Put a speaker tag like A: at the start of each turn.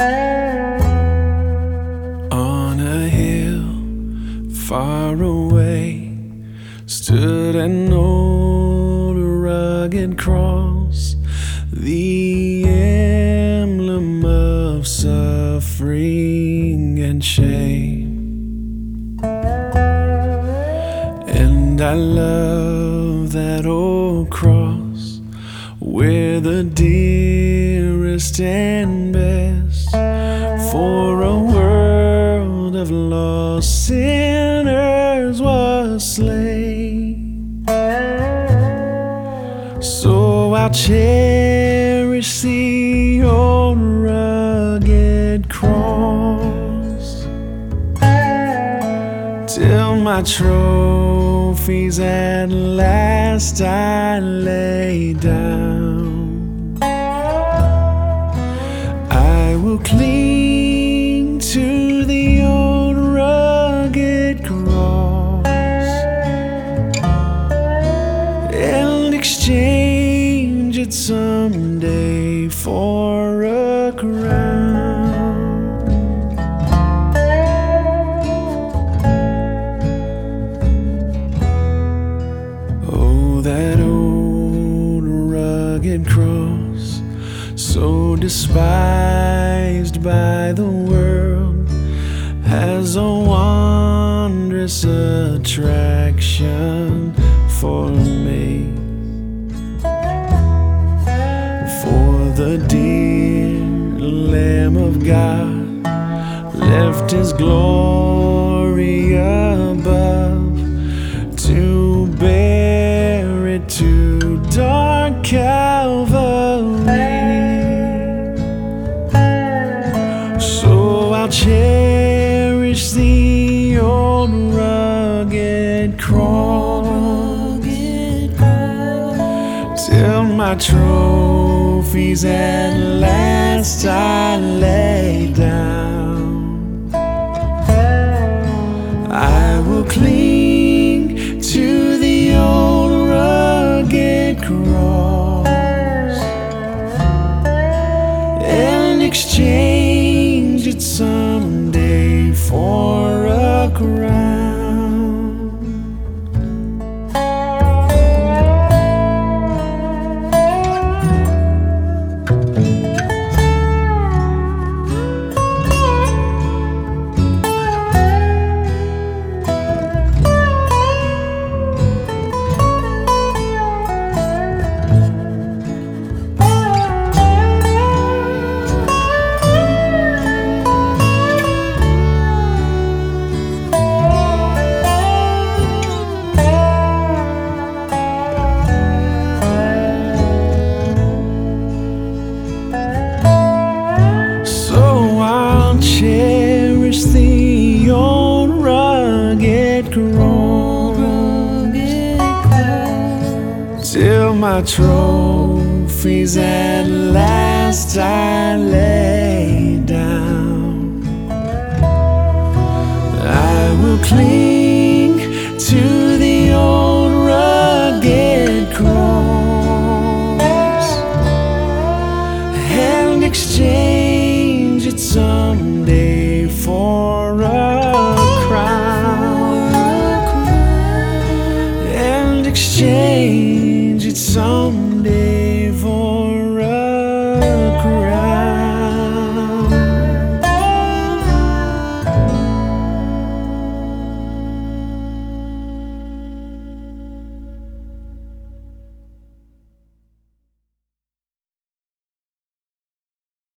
A: On a hill far away stood an old rugged cross, the emblem of suffering and shame. And I love that old cross where the dearest and best for a world of lost sinners was slain. So I'll cherish the old rugged cross till my trophies at last I lay down. Someday for a crown. Oh, that old rugged cross, so despised by the world, has a wondrous attraction of God left his glory above to bear it to dark Calvary. So I'll cherish the old rugged cross till my trophies at last I lay down. I will cling till my trophies at last I lay down. I will cling to